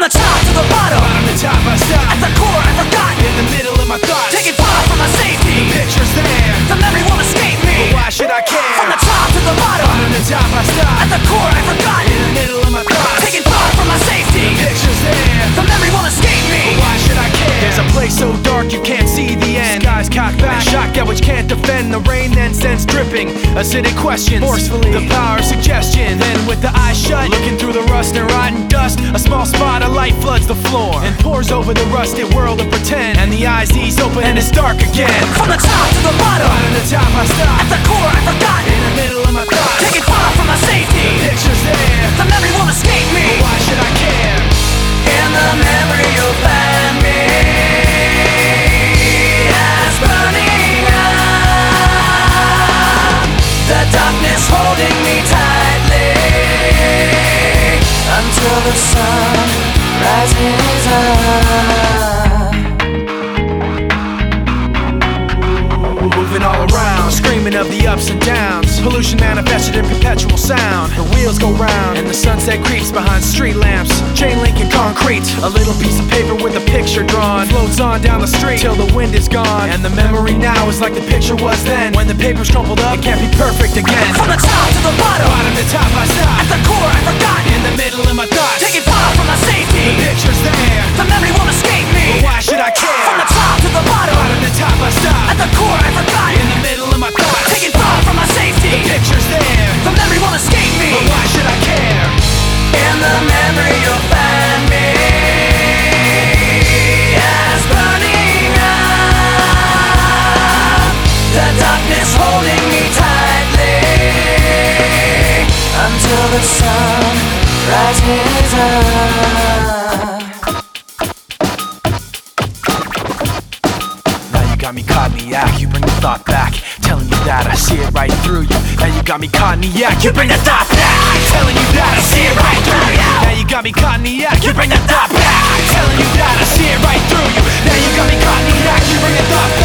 From the top to the bottom, Bottom to top, I stop. at the core I forgot. In the middle of my thoughts. Taking far from my safety, Pictures there. the memory won't escape me. But Why should I care? From the top to the bottom, Bottom to top, I stop. at the core I forgot. In the middle of my thoughts. Taking far from my safety, Pictures there. the memory won't escape me. But Why should I care? There's a place so dark which can't defend. The rain then sends dripping, acidic questions. Forcefully, the power of suggestion. Then with the eyes shut, looking through the rust and rotten dust, a small spot of light floods the floor and pours over the rusted world of pretend. And the eyes ease open and it's dark again. From the top to the holding me tightly until the sun rises up. Moving all around, screaming of the ups and downs. Pollution manifested in perpetual sound. The wheels go round, and the sunset creeps behind street lamps. Chain link and concrete. A little piece of paper with a picture drawn. Floats on down the street till the wind is gone. And the memory now is like the picture was then. When the paper's crumpled up, it can't be perfect again. From the top to the the sun rises up. Got me act, you bring the thought back. Telling you that I see it right through you. Now you got me act, you bring the thought back. Telling you that I see it right through you. Now you got me act, you bring the thought back. Telling you that I see it right through you. Now you got me act, you bring the thought back.